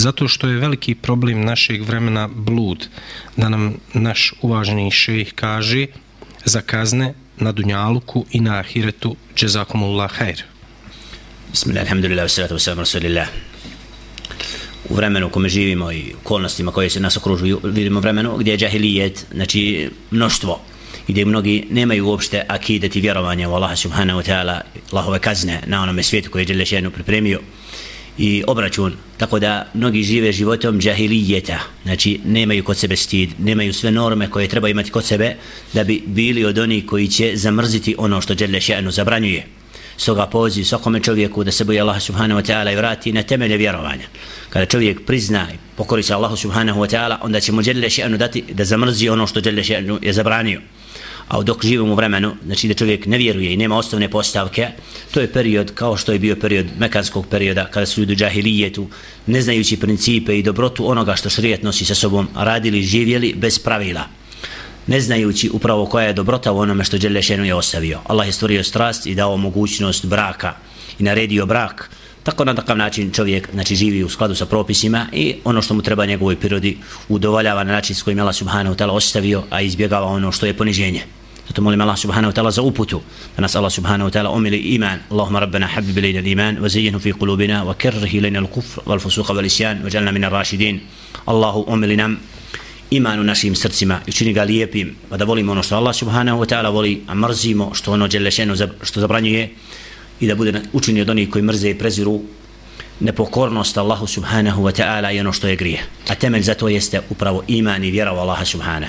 zato što je veliki problem našeg vremena blud, da nam naš uvaženi šejih kaže za kazne na Dunjaluku i na Ahiretu, džezakumullah hajr. Bismillah, alhamdulillah, salatu wasalam, rasulillah. U vremenu u kome živimo i okolnostima koje se nas okružuju, vidimo vremenu gdje je džahilijet, znači mnoštvo, i gdje mnogi nemaju uopšte akidet i vjerovanje u Allaha subhanahu wa ta'ala, Allahove kazne na onome svijetu koje je Đelešenu pripremio i obračun, tako da mnogi žive životom džahilijeta, znači nemaju kod sebe stid, nemaju sve norme koje treba imati kod sebe da bi bili od onih koji će zamrziti ono što Đelešenu zabranjuje. Stoga poziv svakome čovjeku da se boji Allah subhanahu wa ta'ala i vrati na temelje vjerovanja. Kada čovjek prizna i pokori se Allah subhanahu wa ta'ala, onda će mu Đelešenu dati da zamrzi ono što Đelešenu je zabranio a dok živimo u vremenu, znači da čovjek ne vjeruje i nema osnovne postavke, to je period kao što je bio period mekanskog perioda, kada su ljudi džahilijetu, ne znajući principe i dobrotu onoga što šrijet nosi sa sobom, radili, živjeli bez pravila, ne znajući upravo koja je dobrota u onome što Đelešenu je ostavio. Allah je stvorio strast i dao mogućnost braka i naredio brak, tako na takav način čovjek znači, živi u skladu sa propisima i ono što mu treba njegovoj prirodi udovoljava na način s kojim Allah subhanahu ta'ala ostavio, a izbjegava ono što je poniženje. Zato molim Allah subhanahu wa ta'ala za uputu da nas Allah subhanahu wa ta'ala omili iman. Allahumma rabbana habib ilayna iman wa zayyinhu fi qulubina wa karrih ilayna al-kufr wal fusuq wal isyan wa jalna min ar-rashidin Allahu omili nam iman u našim srcima i čini ga lijepim pa da volimo ono što Allah subhanahu wa ta'ala voli a mrzimo što ono djelešeno što zabranjuje i da bude učinio od onih koji mrze i preziru nepokornost Allahu subhanahu wa ta'ala i ono što je grije. A temelj za to jeste upravo iman i vjera u Allaha subhanahu.